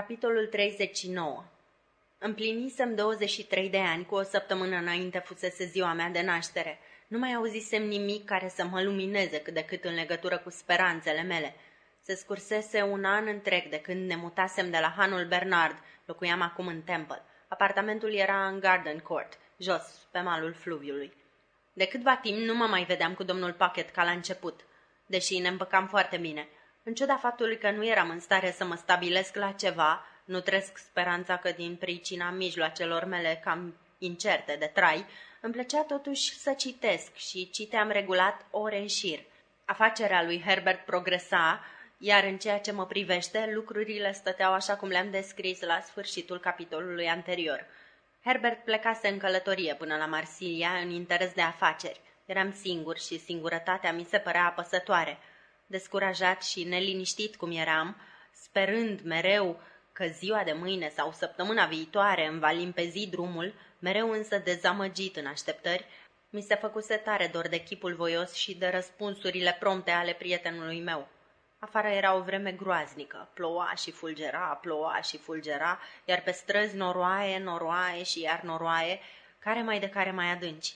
Capitolul 39 Împlinisem 23 de ani, cu o săptămână înainte fusese ziua mea de naștere. Nu mai auzisem nimic care să mă lumineze cât de cât în legătură cu speranțele mele. Se scursese un an întreg de când ne mutasem de la Hanul Bernard, locuiam acum în Temple. Apartamentul era în Garden Court, jos, pe malul fluviului. De câtva timp nu mă mai vedeam cu domnul Packet ca la început, deși ne împăcam foarte bine. În ciuda faptului că nu eram în stare să mă stabilesc la ceva, nu trăiesc speranța că din pricina mijloacelor mele cam incerte de trai, îmi plăcea totuși să citesc și citeam regulat ore în șir. Afacerea lui Herbert progresa, iar în ceea ce mă privește, lucrurile stăteau așa cum le-am descris la sfârșitul capitolului anterior. Herbert plecase în călătorie până la Marsilia în interes de afaceri. Eram singur și singurătatea mi se părea apăsătoare. Descurajat și neliniștit cum eram, sperând mereu că ziua de mâine sau săptămâna viitoare îmi va limpezi drumul, mereu însă dezamăgit în așteptări, mi se făcuse tare dor de chipul voios și de răspunsurile prompte ale prietenului meu. Afară era o vreme groaznică, ploua și fulgera, ploua și fulgera, iar pe străzi noroaie, noroaie și iar noroaie, care mai de care mai adânci.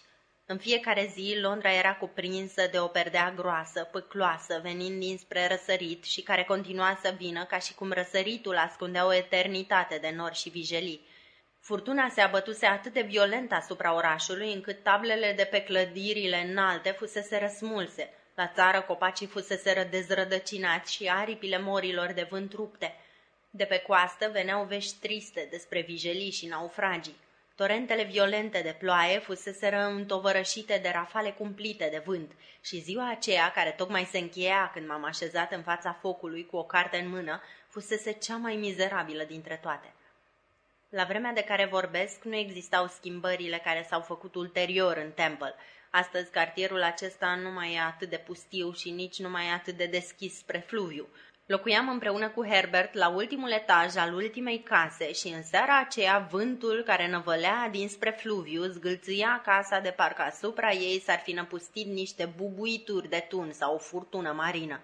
În fiecare zi, Londra era cuprinsă de o perdea groasă, păcloasă, venind dinspre răsărit și care continua să vină ca și cum răsăritul ascundea o eternitate de nori și vijelii. Furtuna se abătuse atât de violent asupra orașului, încât tablele de pe clădirile înalte fusese răsmulse. La țară copacii fusese dezrădăcinați și aripile morilor de vânt rupte. De pe coastă veneau vești triste despre vijelii și naufragii. Torentele violente de ploaie fuseseră întovărășite de rafale cumplite de vânt și ziua aceea, care tocmai se încheia când m-am așezat în fața focului cu o carte în mână, fusese cea mai mizerabilă dintre toate. La vremea de care vorbesc, nu existau schimbările care s-au făcut ulterior în Temple. Astăzi, cartierul acesta nu mai e atât de pustiu și nici nu mai e atât de deschis spre fluviu. Locuiam împreună cu Herbert la ultimul etaj al ultimei case și în seara aceea vântul care năvălea dinspre fluviu zgâlțâia casa de parcă asupra ei s-ar fi năpustit niște bubuituri de tun sau o furtună marină.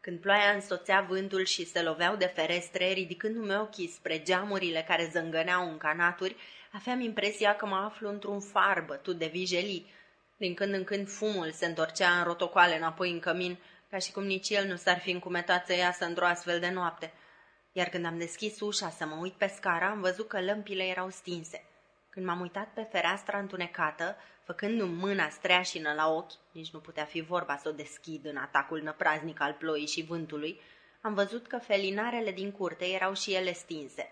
Când ploaia însoțea vântul și se loveau de ferestre, ridicându-mi ochii spre geamurile care zângăneau în canaturi, aveam impresia că mă aflu într-un far bătut de vijelii. Din când în când fumul se întorcea în rotocoale înapoi în cămin, ca și cum nici el nu s-ar fi încumetat să iasă într-o astfel de noapte. Iar când am deschis ușa să mă uit pe scara, am văzut că lămpile erau stinse. Când m-am uitat pe fereastra întunecată, făcându-mi mâna streașină la ochi, nici nu putea fi vorba să o deschid în atacul năpraznic al ploii și vântului, am văzut că felinarele din curte erau și ele stinse.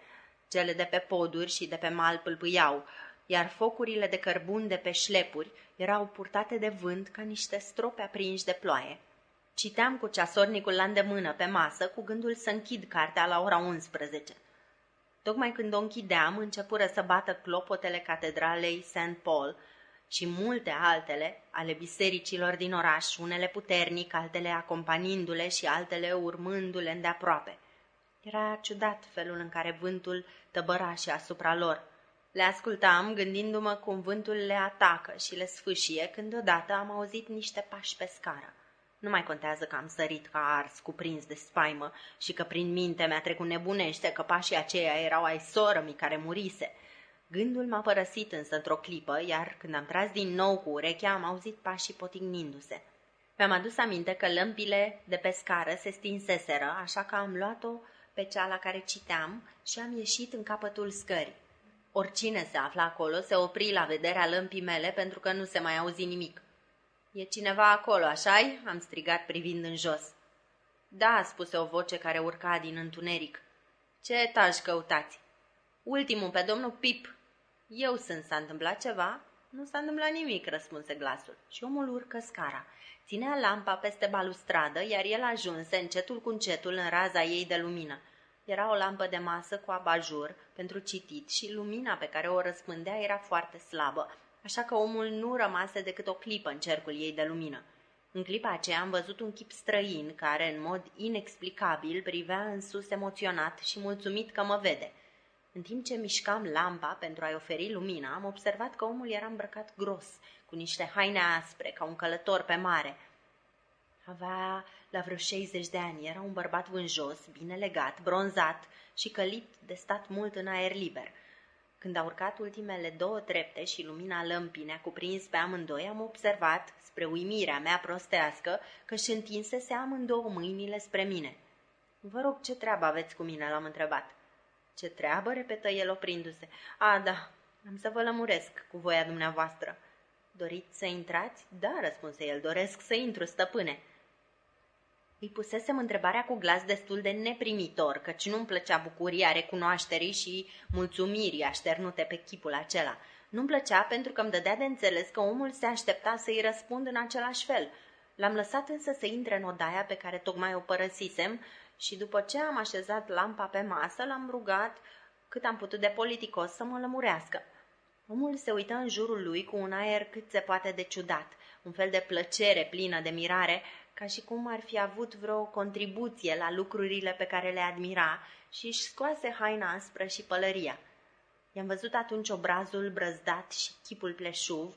Cele de pe poduri și de pe mal pâlpâiau, iar focurile de cărbun de pe șlepuri erau purtate de vânt ca niște strope aprinși de ploaie. Citeam cu ceasornicul la îndemână pe masă, cu gândul să închid cartea la ora 11. Tocmai când o închideam, începură să bată clopotele catedralei St. Paul și multe altele ale bisericilor din oraș, unele puternic, altele acompanindu-le și altele urmându-le îndeaproape. Era ciudat felul în care vântul tăbăra și asupra lor. Le ascultam gândindu-mă cum vântul le atacă și le sfâșie, când odată am auzit niște pași pe scară. Nu mai contează că am sărit ca ars, cuprins de spaimă și că prin minte mi-a trecut nebunește că pașii aceia erau ai sorămii care murise. Gândul m-a părăsit însă într-o clipă, iar când am tras din nou cu urechea, am auzit pașii potignindu-se. Mi-am adus aminte că lămpile de pe scară se stinseseră, așa că am luat-o pe cea la care citeam și am ieșit în capătul scării. Oricine se afla acolo se opri la vederea lămpii mele pentru că nu se mai auzi nimic. E cineva acolo, așa-i?" am strigat privind în jos. Da," spuse o voce care urca din întuneric. Ce etaj căutați?" Ultimul, pe domnul Pip." Eu sunt, s-a întâmplat ceva?" Nu s-a întâmplat nimic," răspunse glasul. Și omul urcă scara. Ținea lampa peste balustradă, iar el ajunse încetul cu încetul în raza ei de lumină. Era o lampă de masă cu abajur pentru citit și lumina pe care o răspândea era foarte slabă, așa că omul nu rămase decât o clipă în cercul ei de lumină. În clipa aceea am văzut un chip străin care, în mod inexplicabil, privea în sus emoționat și mulțumit că mă vede. În timp ce mișcam lampa pentru a-i oferi lumina, am observat că omul era îmbrăcat gros, cu niște haine aspre, ca un călător pe mare. Avea la vreo 60 de ani, era un bărbat vânjos, bine legat, bronzat și călit de stat mult în aer liber. Când a urcat ultimele două trepte și lumina lămpii ne-a cuprins pe amândoi, am observat, spre uimirea mea prostească, că și întinsese amândouă mâinile spre mine. Vă rog, ce treabă aveți cu mine?" l-am întrebat. Ce treabă?" repetă el oprindu-se. A, da, am să vă lămuresc cu voia dumneavoastră." Doriți să intrați?" Da," răspunse el, doresc să intru, stăpâne." Îi pusesem întrebarea cu glas destul de neprimitor, căci nu-mi plăcea bucuria recunoașterii și mulțumirii așternute pe chipul acela. Nu-mi plăcea pentru că îmi dădea de înțeles că omul se aștepta să-i răspund în același fel. L-am lăsat însă să intre în odaia pe care tocmai o părăsisem și după ce am așezat lampa pe masă, l-am rugat cât am putut de politicos să mă lămurească. Omul se uită în jurul lui cu un aer cât se poate de ciudat, un fel de plăcere plină de mirare, ca și cum ar fi avut vreo contribuție la lucrurile pe care le admira și își scoase haina aspră și pălăria. I-am văzut atunci obrazul brăzdat și chipul pleșuv,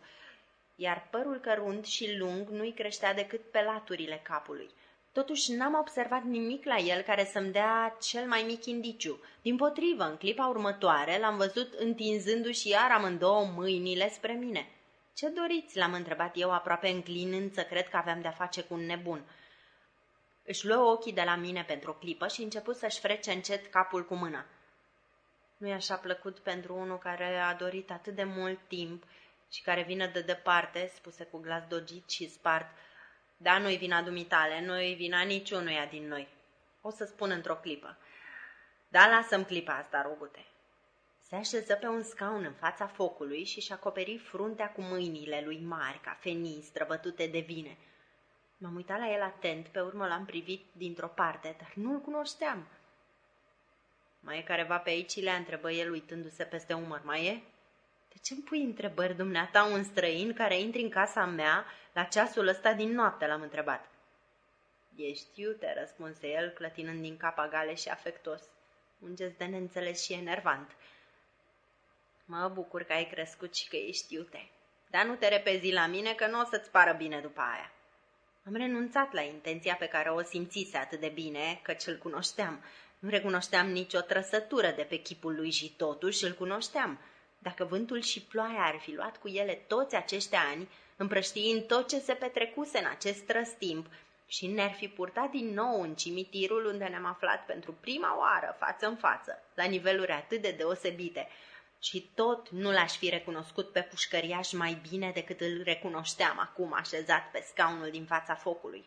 iar părul cărunt și lung nu-i creștea decât pe laturile capului. Totuși n-am observat nimic la el care să-mi dea cel mai mic indiciu. Din potrivă, în clipa următoare l-am văzut întinzându-și iar amândouă mâinile spre mine. Ce doriți?" l-am întrebat eu aproape înclinând să cred că aveam de-a face cu un nebun. Își luă ochii de la mine pentru o clipă și început să-și frece încet capul cu mâna. Nu-i așa plăcut pentru unul care a dorit atât de mult timp și care vine de departe, spuse cu glas dogit și spart, da, nu-i vina dumitale, nu-i vina niciunuia din noi. O să spun într-o clipă. Da, lasă-mi clipa asta, rogute. Se așeză pe un scaun în fața focului și și acoperi fruntea cu mâinile lui mari, ca fenii străbătute de vine. M-am uitat la el atent, pe urmă l-am privit dintr-o parte, dar nu-l cunoșteam. Mai e careva pe aici, le întrebă el uitându-se peste umăr. Mai e? De ce îmi pui întrebări, dumneata, un străin care intri în casa mea la ceasul ăsta din noapte, l-am întrebat. Ești iute, răspunse el, clătinând din cap agale și afectos. Un gest de neînțeles și enervant. Mă bucur că ai crescut și că ești iute. Dar nu te repezi la mine că nu o să-ți pară bine după aia. Am renunțat la intenția pe care o simțise atât de bine, căci îl cunoșteam. Nu recunoșteam nicio trăsătură de pe chipul lui și totuși îl cunoșteam. Dacă vântul și ploaia ar fi luat cu ele toți acești ani, împrăștiind tot ce se petrecuse în acest răstimp și ne-ar fi purtat din nou în cimitirul unde ne-am aflat pentru prima oară față în față, la niveluri atât de deosebite, și tot nu l-aș fi recunoscut pe pușcăriaș mai bine decât îl recunoșteam acum așezat pe scaunul din fața focului.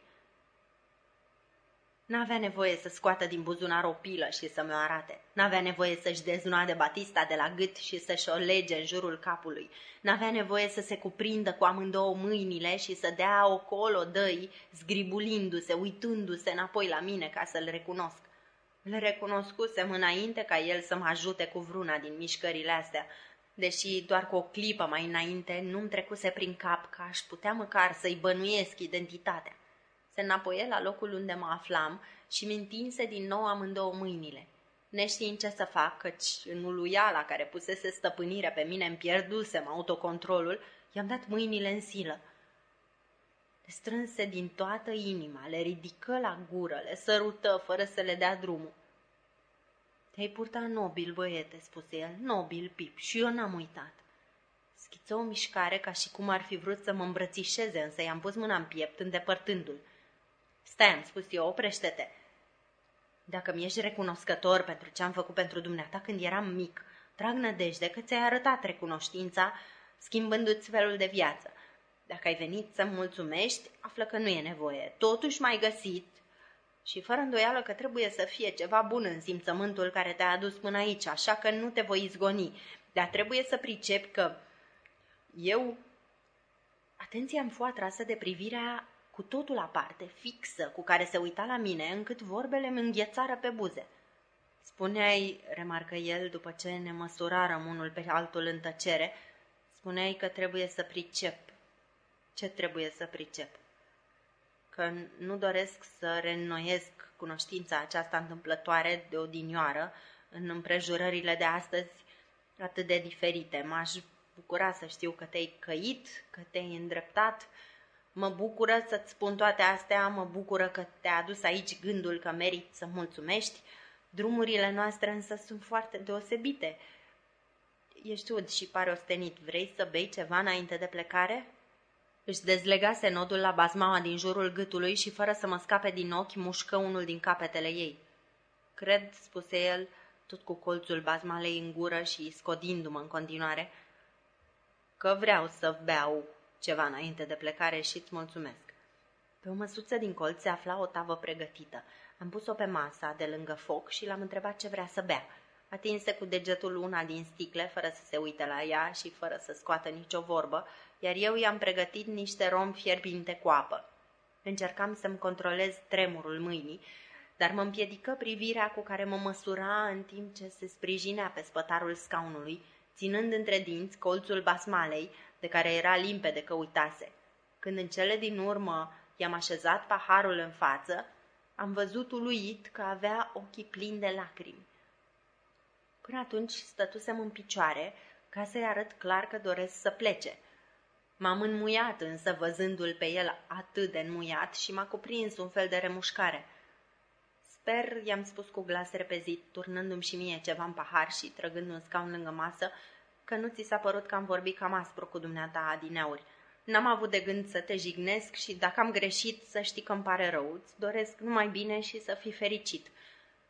N-avea nevoie să scoată din buzunar o pilă și să mi-o arate. N-avea nevoie să-și deznuade batista de la gât și să-și o lege în jurul capului. N-avea nevoie să se cuprindă cu amândouă mâinile și să dea o colo dăi, zgribulindu-se, uitându-se înapoi la mine ca să-l recunosc. Le recunoscusem înainte ca el să mă ajute cu vruna din mișcările astea, deși doar cu o clipă mai înainte nu-mi trecuse prin cap că aș putea măcar să-i bănuiesc identitatea. Se înapoie la locul unde mă aflam și mi întinse din nou amândouă mâinile. Neștiind ce să fac, căci în uluiala care pusese stăpânire pe mine îmi pierdusem autocontrolul, i-am dat mâinile în silă. Le strânse din toată inima, le ridică la gură, le sărută fără să le dea drumul. Te-ai purtat nobil, băiete, spuse el, nobil, Pip, și eu n-am uitat. Schiță o mișcare ca și cum ar fi vrut să mă îmbrățișeze, însă i-am pus mâna în piept, îndepărtându-l. Stai, am spus eu, oprește-te. Dacă mi-ești recunoscător pentru ce am făcut pentru dumneata când eram mic, trag nădejde că ți-ai arătat recunoștința schimbându-ți felul de viață. Dacă ai venit să-mi mulțumești, află că nu e nevoie. Totuși m-ai găsit și fără îndoială că trebuie să fie ceva bun în simțământul care te-a adus până aici, așa că nu te voi izgoni. Dar trebuie să pricepi că eu... Atenția îmi fu atrasă de privirea cu totul aparte, fixă, cu care se uita la mine, încât vorbele îmi înghețară pe buze. Spuneai, remarcă el după ce ne măsurarăm unul pe altul în tăcere, spuneai că trebuie să pricep. Ce trebuie să pricep? Că nu doresc să reînnoiesc cunoștința aceasta întâmplătoare de odinioară în împrejurările de astăzi atât de diferite. M-aș bucura să știu că te-ai căit, că te-ai îndreptat, Mă bucură să-ți spun toate astea, mă bucură că te-a adus aici gândul că merit să mulțumești. Drumurile noastre însă sunt foarte deosebite. Ești ud și pare ostenit. Vrei să bei ceva înainte de plecare? Își dezlegase nodul la bazmaua din jurul gâtului și, fără să mă scape din ochi, mușcă unul din capetele ei. Cred, spuse el, tot cu colțul bazmalei în gură și scodindu-mă în continuare, că vreau să beau ceva înainte de plecare și îți mulțumesc. Pe o măsuță din colț se afla o tavă pregătită. Am pus-o pe masa de lângă foc și l-am întrebat ce vrea să bea. Atinse cu degetul una din sticle, fără să se uite la ea și fără să scoată nicio vorbă, iar eu i-am pregătit niște rom fierbinte cu apă. Încercam să-mi controlez tremurul mâinii, dar mă împiedică privirea cu care mă măsura în timp ce se sprijinea pe spătarul scaunului, ținând între dinți colțul basmalei, de care era limpede că uitase. Când în cele din urmă i-am așezat paharul în față, am văzut uluit că avea ochii plini de lacrimi. Până atunci stătusem în picioare ca să-i arăt clar că doresc să plece. M-am înmuiat însă văzându-l pe el atât de înmuiat și m-a cuprins un fel de remușcare. Sper, i-am spus cu glas repezit, turnându-mi și mie ceva în pahar și trăgând un scaun lângă masă, că nu ți s-a părut că am vorbit cam aspru cu dumneata adineauri. N-am avut de gând să te jignesc și dacă am greșit, să știi că îmi pare rău. Îți doresc numai bine și să fii fericit.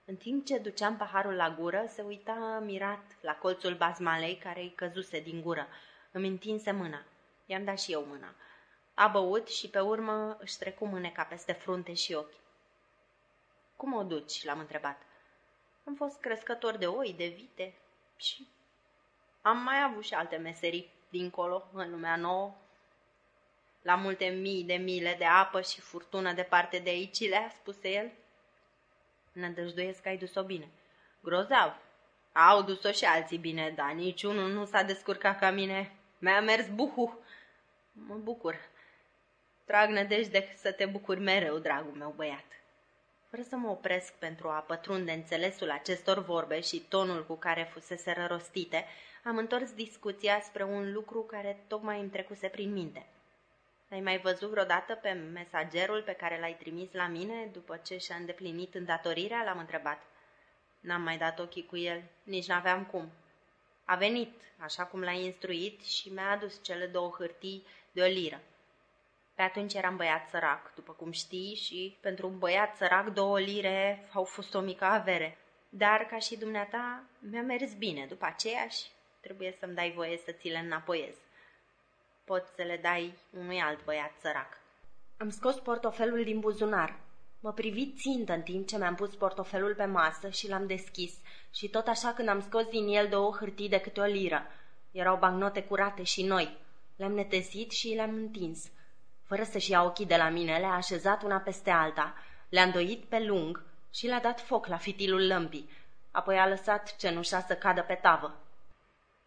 În timp ce duceam paharul la gură, se uita mirat la colțul bazmalei care îi căzuse din gură. Îmi întinse mâna. I-am dat și eu mâna. A băut și pe urmă își trecu mâneca peste frunte și ochi. Cum o duci?" l-am întrebat. Am fost crescător de oi, de vite și am mai avut și alte meserii dincolo, în lumea nouă. La multe mii de mile de apă și furtună departe de aici, le-a spuse el. Nădăjduiesc că ai dus-o bine. Grozav. Au dus-o și alții bine, dar niciunul nu s-a descurcat ca mine. Mi-a mers buhu. Mă bucur. Trag nădejde să te bucuri mereu, dragul meu băiat. Fără să mă opresc pentru a pătrunde înțelesul acestor vorbe și tonul cu care fusese rostite, am întors discuția spre un lucru care tocmai îmi trecuse prin minte. Ai mai văzut vreodată pe mesagerul pe care l-ai trimis la mine după ce și-a îndeplinit îndatorirea? L-am întrebat. N-am mai dat ochii cu el, nici n-aveam cum. A venit, așa cum l-ai instruit, și mi-a adus cele două hârtii de o liră. Pe atunci eram băiat sărac, după cum știi, și pentru un băiat sărac două lire au fost o mică avere. Dar, ca și dumneata, mi-a mers bine după aceea și trebuie să-mi dai voie să ți le înapoiez. Poți să le dai unui alt băiat sărac. Am scos portofelul din buzunar. Mă privi țintă în timp ce mi-am pus portofelul pe masă și l-am deschis și tot așa când am scos din el două hârtii de câte o liră. Erau bancnote curate și noi. Le-am netezit și le-am întins. Fără să-și ia ochii de la mine, le-a așezat una peste alta, le-a îndoit pe lung și le-a dat foc la fitilul lămpii. Apoi a lăsat cenușa să cadă pe tavă.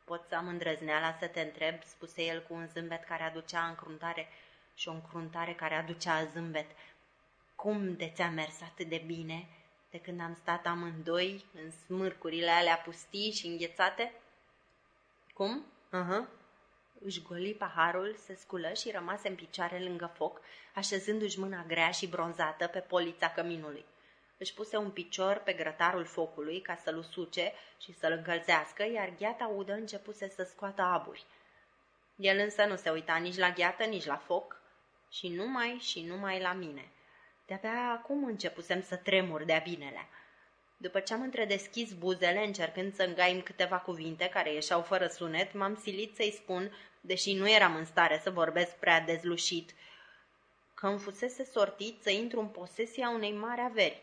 Pot să am îndrăzneala să te întreb, spuse el cu un zâmbet care aducea încruntare și o încruntare care aducea zâmbet. Cum de ți-a mers atât de bine de când am stat amândoi în smârcurile alea pustii și înghețate? Cum? Uh-huh. Își goli paharul, se sculă și rămase în picioare lângă foc, așezându-și mâna grea și bronzată pe polița căminului. Își puse un picior pe grătarul focului ca să-l usuce și să-l încălzească, iar gheata udă începuse să scoată aburi. El însă nu se uita nici la gheată, nici la foc și numai și numai la mine. De-abia acum începusem să tremur de-a binelea. După ce am întredeschis buzele, încercând să îngaim câteva cuvinte care ieșeau fără sunet, m-am silit să-i spun, deși nu eram în stare să vorbesc prea dezlușit, că îmi fusese sortit să intru în posesia unei mari averi.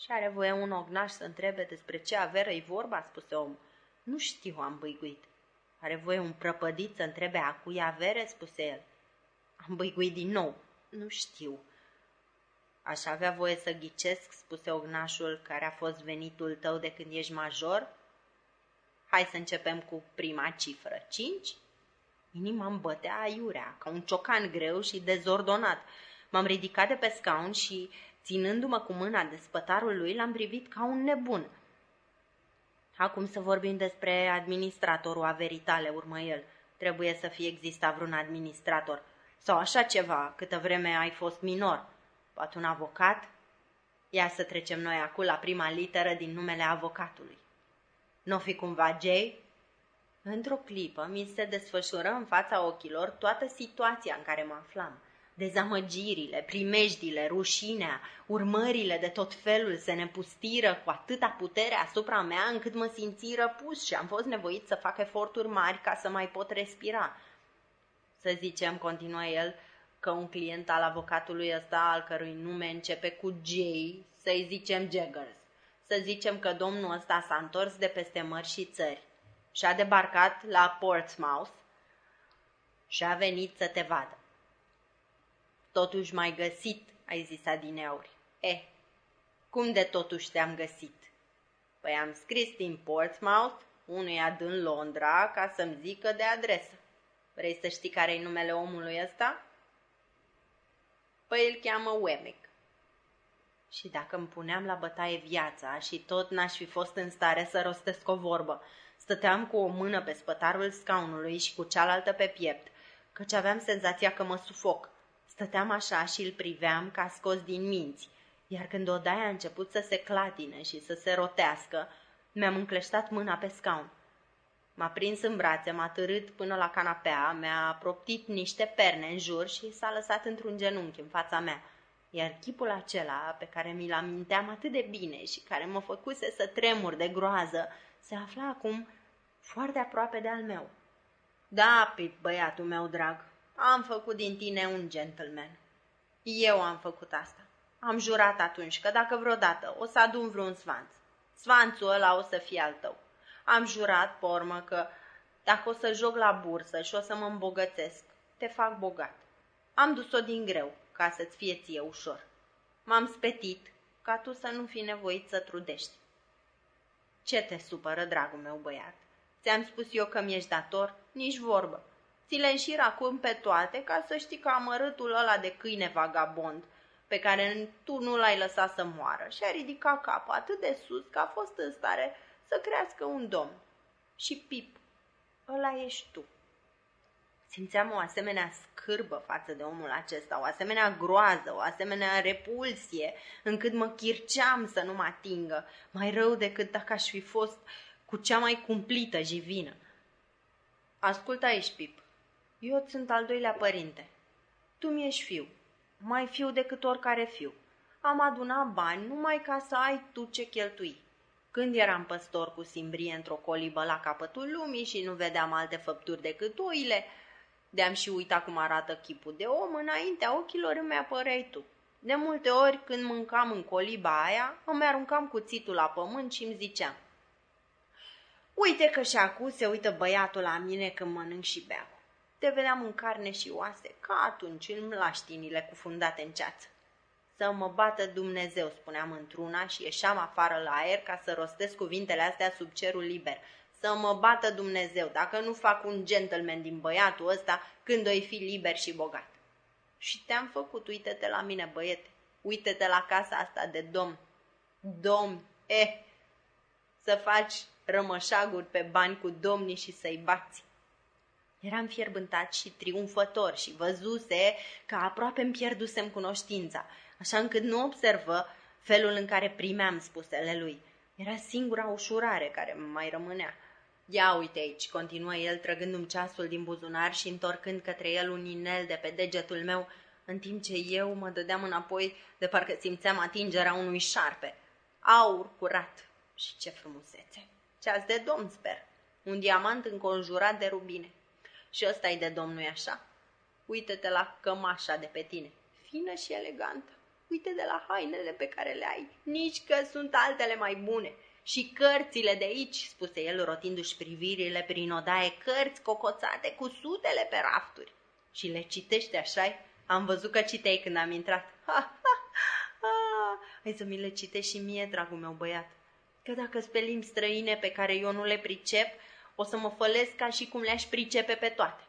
Și are voie un ognaș să întrebe despre ce avere e vorba, spuse om. Nu știu, am băiguit. Are voie un prăpădit să întrebe a cui avere, spuse el. Am băiguit din nou. Nu știu. Aș avea voie să ghicesc, spuse ognașul, care a fost venitul tău de când ești major? Hai să începem cu prima cifră. Cinci? Inima îmi bătea aiurea, ca un ciocan greu și dezordonat. M-am ridicat de pe scaun și Ținându-mă cu mâna de spătarul lui, l-am privit ca un nebun. Acum să vorbim despre administratorul averii tale, urmă el. Trebuie să fie exista vreun administrator. Sau așa ceva, câtă vreme ai fost minor. Poate un avocat? Ia să trecem noi acum la prima literă din numele avocatului. Nu fi cumva Jay? Într-o clipă mi se desfășură în fața ochilor toată situația în care mă aflam. Dezamăgirile, primejdile, rușinea, urmările de tot felul se nepustiră cu atâta putere asupra mea încât mă simți răpus și am fost nevoit să fac eforturi mari ca să mai pot respira. Să zicem, continuă el, că un client al avocatului ăsta, al cărui nume începe cu J, să-i zicem Jaggers. Să zicem că domnul ăsta s-a întors de peste mări și țări și a debarcat la Portsmouth și a venit să te vadă. Totuși mai găsit, ai zis adineauri. Eh, cum de totuși te-am găsit? Păi am scris din Portsmouth unuia din Londra ca să-mi zică de adresă. Vrei să știi care e numele omului ăsta? Păi îl cheamă Wemmick. Și dacă îmi puneam la bătaie viața și tot n-aș fi fost în stare să rostesc o vorbă, stăteam cu o mână pe spătarul scaunului și cu cealaltă pe piept, căci aveam senzația că mă sufoc. Stăteam așa și îl priveam ca scos din minți, iar când odaia a început să se clatine și să se rotească, mi-am încleștat mâna pe scaun. M-a prins în brațe, m-a târât până la canapea, mi-a proptit niște perne în jur și s-a lăsat într-un genunchi în fața mea. Iar chipul acela, pe care mi-l aminteam atât de bine și care mă făcuse să tremur de groază, se afla acum foarte aproape de al meu. Da, Pip, băiatul meu drag, am făcut din tine un gentleman. Eu am făcut asta. Am jurat atunci că dacă vreodată o să adun vreun svanț, svanțul ăla o să fie al tău. Am jurat, pe urmă, că dacă o să joc la bursă și o să mă îmbogățesc, te fac bogat. Am dus-o din greu, ca să-ți fie ție ușor. M-am spetit ca tu să nu fi nevoit să trudești. Ce te supără, dragul meu băiat? Ți-am spus eu că mi-ești dator? Nici vorbă. Ți le înșir acum pe toate ca să știi că amărâtul ăla de câine vagabond, pe care tu nu l-ai lăsat să moară și a ridicat capul atât de sus că a fost în stare să crească un domn. Și Pip, ăla ești tu. Simțeam o asemenea scârbă față de omul acesta, o asemenea groază, o asemenea repulsie, încât mă chirceam să nu mă atingă, mai rău decât dacă aș fi fost cu cea mai cumplită jivină. Ascultă aici, Pip. Eu sunt al doilea părinte. Tu mi-ești fiu, mai fiu decât oricare fiu. Am adunat bani numai ca să ai tu ce cheltui. Când eram păstor cu simbrie într-o colibă la capătul lumii și nu vedeam alte făpturi decât oile, de-am și uitat cum arată chipul de om, înaintea ochilor îmi apăreai tu. De multe ori, când mâncam în coliba aia, îmi aruncam cuțitul la pământ și îmi ziceam Uite că și acum se uită băiatul la mine când mănânc și beau. Te vedeam în carne și oase, ca atunci în mlaștinile cufundate în ceață. Să mă bată Dumnezeu, spuneam într-una și ieșeam afară la aer ca să rostesc cuvintele astea sub cerul liber. Să mă bată Dumnezeu, dacă nu fac un gentleman din băiatul ăsta când o fi liber și bogat. Și te-am făcut, uite-te la mine, băiete, uite-te la casa asta de domn. Domn, eh, să faci rămășaguri pe bani cu domnii și să-i bați. Eram fierbântat și triumfător și văzuse că aproape îmi pierdusem cunoștința, așa încât nu observă felul în care primeam spusele lui. Era singura ușurare care mai rămânea. Ia uite aici, continuă el, trăgându-mi ceasul din buzunar și întorcând către el un inel de pe degetul meu, în timp ce eu mă dădeam înapoi de parcă simțeam atingerea unui șarpe. Aur curat și ce frumusețe! Ceas de domn, sper. Un diamant înconjurat de rubine. Și ăsta e de domn, nu așa? Uită-te la cămașa de pe tine, fină și elegantă. Uite de la hainele pe care le ai, nici că sunt altele mai bune. Și cărțile de aici, spuse el rotindu-și privirile prin odaie, cărți cocoțate cu sutele pe rafturi. Și le citește așa Am văzut că citei când am intrat. Ha, ha, ha. Hai să mi le citești și mie, dragul meu băiat. Că dacă pe limbi străine pe care eu nu le pricep, o să mă fălesc ca și cum le-aș pricepe pe toate.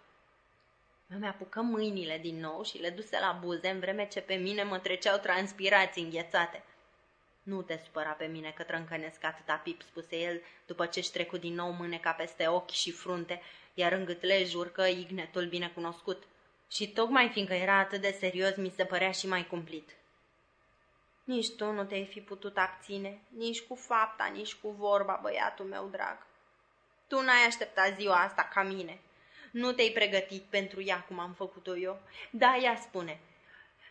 Îmi apucă mâinile din nou și le duse la buze în vreme ce pe mine mă treceau transpirații înghețate. Nu te supăra pe mine că trâncănesc atâta pip, spuse el, după ce își trecu din nou mâneca peste ochi și frunte, iar în gâtle jurcă ignetul binecunoscut. Și tocmai fiindcă era atât de serios, mi se părea și mai cumplit. Nici tu nu te-ai fi putut abține, nici cu fapta, nici cu vorba, băiatul meu drag. Tu n-ai așteptat ziua asta ca mine. Nu te-ai pregătit pentru ea cum am făcut-o eu. Da, ea spune.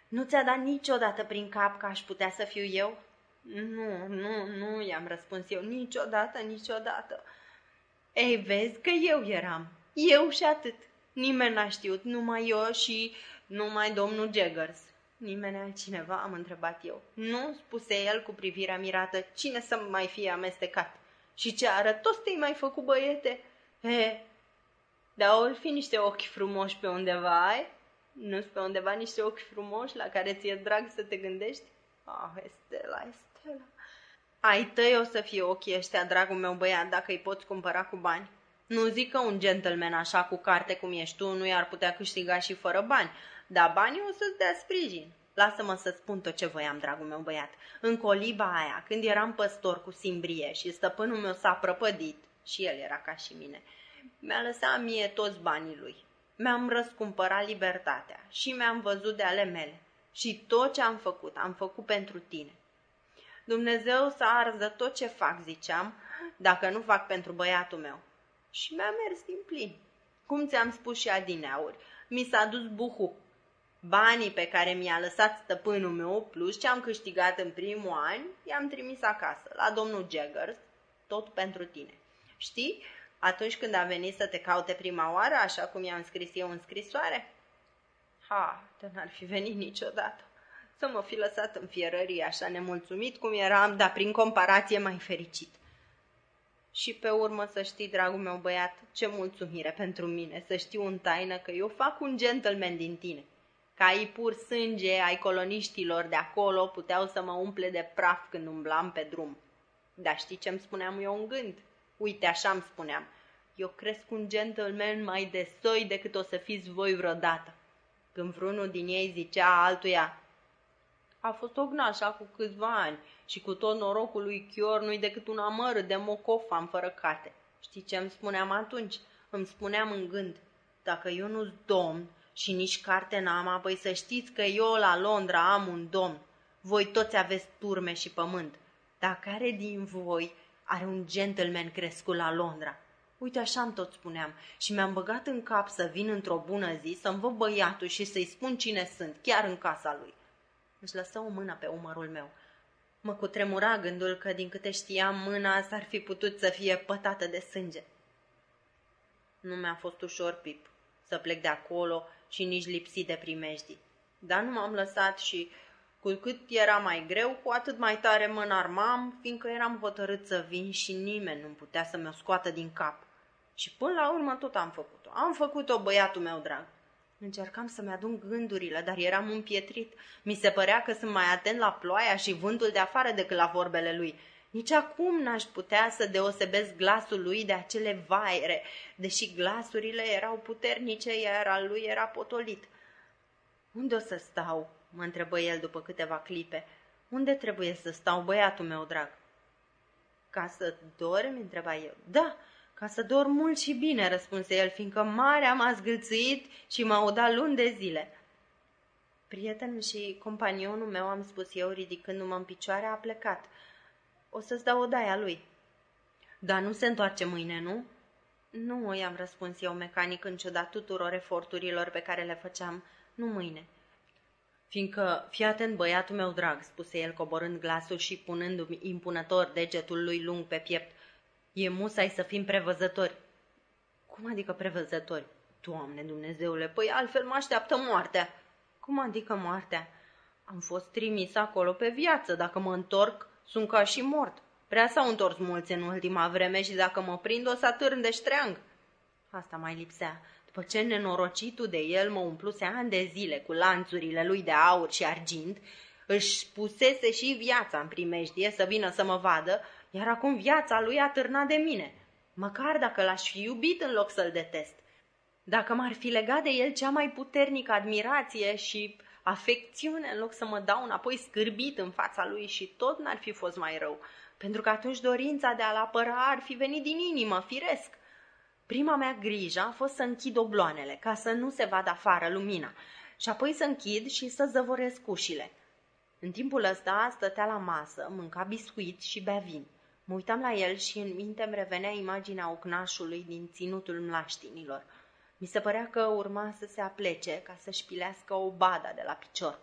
Nu ți-a dat niciodată prin cap că aș putea să fiu eu? Nu, nu, nu, i-am răspuns eu, niciodată, niciodată. Ei, vezi că eu eram. Eu și atât. Nimeni n-a știut, numai eu și numai domnul Jaggers. Nimeni altcineva, am întrebat eu. Nu, spuse el cu privirea mirată, cine să mai fie amestecat? Și ce arătos te-ai mai făcut, băiete? He, dar ori fi niște ochi frumoși pe undeva, ai? Nu pe undeva niște ochi frumoși la care ți-e drag să te gândești? Ah, Estela, Estela. Ai tăi o să fie ochii ăștia, dragul meu băiat, dacă îi poți cumpăra cu bani. Nu zic că un gentleman așa cu carte cum ești tu nu i-ar putea câștiga și fără bani, dar banii o să-ți dea sprijin. Lasă-mă să spun tot ce voiam, dragul meu băiat. În coliba aia, când eram păstor cu simbrie și stăpânul meu s-a prăpădit, și el era ca și mine, mi-a lăsat mie toți banii lui. Mi-am răscumpărat libertatea și mi-am văzut de ale mele. Și tot ce am făcut, am făcut pentru tine. Dumnezeu să arză tot ce fac, ziceam, dacă nu fac pentru băiatul meu. Și mi-a mers din plin. Cum ți-am spus și adineauri, mi s-a dus buhu. Banii pe care mi-a lăsat stăpânul meu, plus ce am câștigat în primul an, i-am trimis acasă, la domnul Jaggers, tot pentru tine. Știi, atunci când a venit să te caute prima oară, așa cum i-am scris eu în scrisoare? Ha, de n-ar fi venit niciodată. Să mă fi lăsat în fierării așa nemulțumit cum eram, dar prin comparație mai fericit. Și pe urmă să știi, dragul meu băiat, ce mulțumire pentru mine, să știu în taină că eu fac un gentleman din tine. Ca ai pur sânge ai coloniștilor de acolo puteau să mă umple de praf când umblam pe drum. Dar știi ce-mi spuneam eu în gând? Uite, așa îmi spuneam. Eu cresc un gentleman mai de soi decât o să fiți voi vreodată. Când vreunul din ei zicea altuia, a fost ognașa cu câțiva ani și cu tot norocul lui Chior nu-i decât un amăr de mocofam fără cate. Știi ce îmi spuneam atunci? Îmi spuneam în gând, dacă eu nu-s domn și nici carte n-am, apoi să știți că eu la Londra am un domn. Voi toți aveți turme și pământ. Dar care din voi are un gentleman crescut la Londra. Uite așa îmi tot spuneam și mi-am băgat în cap să vin într-o bună zi să-mi văd băiatul și să-i spun cine sunt, chiar în casa lui. Își lăsă o mână pe umărul meu. Mă cutremura gândul că, din câte știam, mâna s-ar fi putut să fie pătată de sânge. Nu mi-a fost ușor, Pip, să plec de acolo și nici lipsit de primejdii. Dar nu m-am lăsat și cu cât era mai greu, cu atât mai tare mă înarmam, fiindcă eram hotărât să vin și nimeni nu putea să mi-o scoată din cap. Și până la urmă tot am făcut-o. Am făcut-o, băiatul meu drag. Încercam să-mi adun gândurile, dar eram împietrit. Mi se părea că sunt mai atent la ploaia și vântul de afară decât la vorbele lui. Nici acum n-aș putea să deosebesc glasul lui de acele vaire, deși glasurile erau puternice, iar al lui era potolit. Unde o să stau? mă întrebă el după câteva clipe. Unde trebuie să stau, băiatul meu drag? Ca să dormi? întreba eu. Da, ca să dorm mult și bine, răspunse el, fiindcă marea m-a zgâlțuit și m-a udat luni de zile. Prietenul și companionul meu, am spus eu, ridicându-mă în picioare, a plecat. O să-ți dau odaia lui. Dar nu se întoarce mâine, nu? Nu, i-am răspuns eu mecanic în ciuda tuturor eforturilor pe care le făceam. Nu mâine. Fiindcă, fii atent, băiatul meu drag, spuse el coborând glasul și punându-mi impunător degetul lui lung pe piept, e musai să fim prevăzători. Cum adică prevăzători? Doamne Dumnezeule, păi altfel mă așteaptă moartea. Cum adică moartea? Am fost trimis acolo pe viață. Dacă mă întorc, sunt ca și mort. Prea s-au întors mulți în ultima vreme și dacă mă prind o să atârn de ștreang. Asta mai lipsea. După ce nenorocitul de el mă umpluse ani de zile cu lanțurile lui de aur și argint, își pusese și viața în primejdie să vină să mă vadă, iar acum viața lui a târnat de mine. Măcar dacă l-aș fi iubit în loc să-l detest. Dacă m-ar fi legat de el cea mai puternică admirație și afecțiune în loc să mă dau înapoi scârbit în fața lui și tot n-ar fi fost mai rău, pentru că atunci dorința de a-l apăra ar fi venit din inimă, firesc. Prima mea grijă a fost să închid obloanele, ca să nu se vadă afară lumina, și apoi să închid și să zăvoresc ușile. În timpul ăsta stătea la masă, mânca biscuit și bea vin. Mă uitam la el și în minte îmi revenea imaginea ocnașului din ținutul mlaștinilor. Mi se părea că urma să se aplece ca să-și pilească o bada de la picior.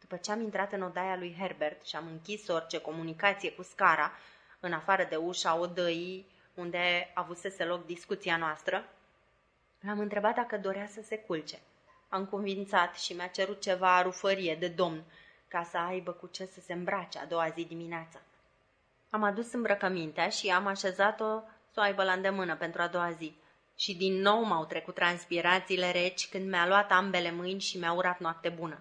După ce am intrat în odaia lui Herbert și am închis orice comunicație cu scara, în afară de ușa odăii unde avusese loc discuția noastră, l-am întrebat dacă dorea să se culce. Am convințat și mi-a cerut ceva rufărie de domn ca să aibă cu ce să se îmbrace a doua zi dimineața. Am adus îmbrăcămintea și am așezat-o să o aibă la îndemână pentru a doua zi. Și din nou m-au trecut transpirațiile reci când mi-a luat ambele mâini și mi-a urat noapte bună.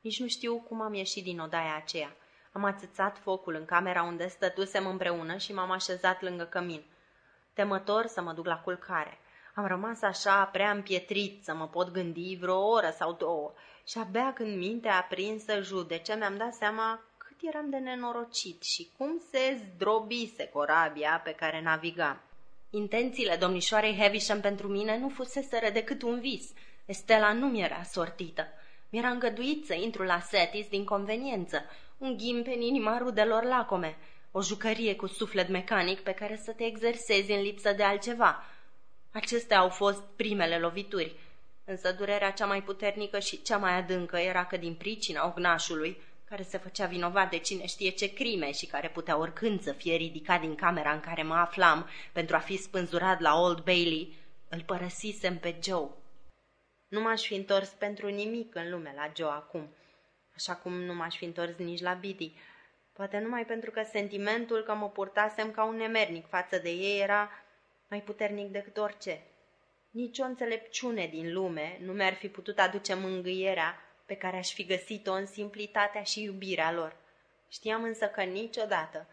Nici nu știu cum am ieșit din odaia aceea. Am atâțat focul în camera unde stătusem împreună și m-am așezat lângă cămin. Temător să mă duc la culcare. Am rămas așa prea împietrit să mă pot gândi vreo oră sau două și abia când mintea aprinsă judece mi-am dat seama cât eram de nenorocit și cum se zdrobise corabia pe care navigam. Intențiile domnișoarei Havisham pentru mine nu fuseseră decât un vis. Estela nu mi era sortită. Mi-era îngăduit să intru la Setis din conveniență, un ghimpe în inima rudelor lacome, o jucărie cu suflet mecanic pe care să te exersezi în lipsă de altceva. Acestea au fost primele lovituri, însă durerea cea mai puternică și cea mai adâncă era că din pricina ognașului, care se făcea vinovat de cine știe ce crime și care putea oricând să fie ridicat din camera în care mă aflam pentru a fi spânzurat la Old Bailey, îl părăsisem pe Joe. Nu m-aș fi întors pentru nimic în lume la Joe acum, așa cum nu m-aș fi întors nici la Biddy, poate numai pentru că sentimentul că mă purtasem ca un nemernic față de ei era mai puternic decât orice. Nici o înțelepciune din lume nu mi-ar fi putut aduce mângâierea pe care aș fi găsit-o în simplitatea și iubirea lor. Știam însă că niciodată,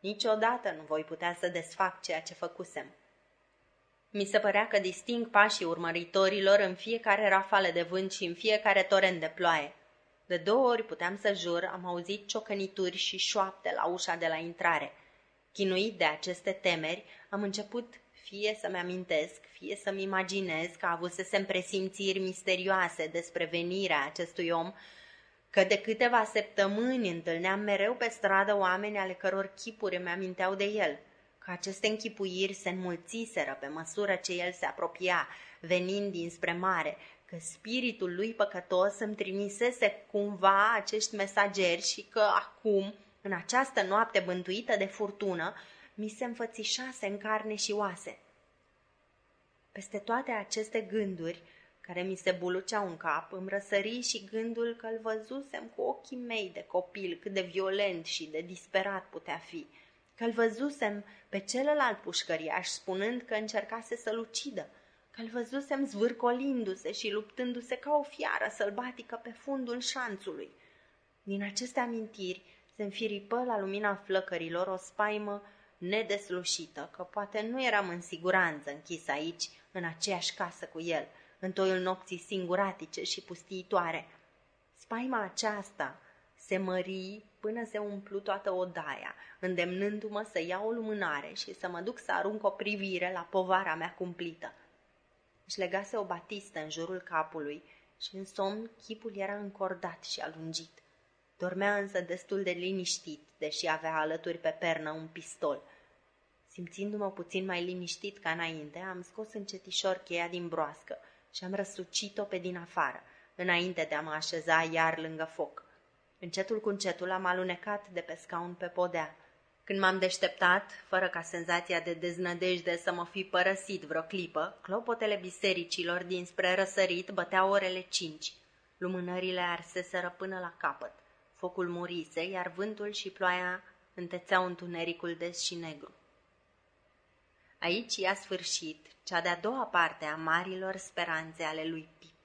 niciodată nu voi putea să desfac ceea ce făcusem. Mi se părea că disting pașii urmăritorilor în fiecare rafale de vânt și în fiecare torent de ploaie. De două ori puteam să jur, am auzit ciocănituri și șoapte la ușa de la intrare. Chinuit de aceste temeri, am început fie să-mi amintesc, fie să-mi imaginez că avusesem presimțiri misterioase despre venirea acestui om, că de câteva săptămâni întâlneam mereu pe stradă oameni ale căror chipuri îmi aminteau de el, că aceste închipuiri se înmulțiseră pe măsură ce el se apropia, venind dinspre mare, că spiritul lui păcătos îmi trimisese cumva acești mesageri și că acum, în această noapte bântuită de furtună, mi se înfățișase în carne și oase. Peste toate aceste gânduri, care mi se buluceau în cap, îmi răsări și gândul că îl văzusem cu ochii mei de copil cât de violent și de disperat putea fi, că îl văzusem pe celălalt pușcăriaș spunând că încercase să-l ucidă, că îl văzusem zvârcolindu-se și luptându-se ca o fiară sălbatică pe fundul șanțului. Din aceste amintiri se înfiripă la lumina flăcărilor o spaimă nedeslușită, că poate nu eram în siguranță închis aici, în aceeași casă cu el, în toiul nopții singuratice și pustiitoare. Spaima aceasta se mări până se umplu toată odaia, îndemnându-mă să iau o lumânare și să mă duc să arunc o privire la povara mea cumplită. Își legase o batistă în jurul capului și în somn chipul era încordat și alungit. Dormea însă destul de liniștit, deși avea alături pe pernă un pistol. Simțindu-mă puțin mai liniștit ca înainte, am scos încetișor cheia din broască și am răsucit-o pe din afară, înainte de a mă așeza iar lângă foc. Încetul cu încetul am alunecat de pe scaun pe podea. Când m-am deșteptat, fără ca senzația de deznădejde să mă fi părăsit vreo clipă, clopotele bisericilor dinspre răsărit băteau orele cinci. Lumânările arseseră până la capăt. Focul murise, iar vântul și ploaia întețeau întunericul des și negru. Aici i-a sfârșit cea de-a doua parte a marilor speranțe ale lui Pip.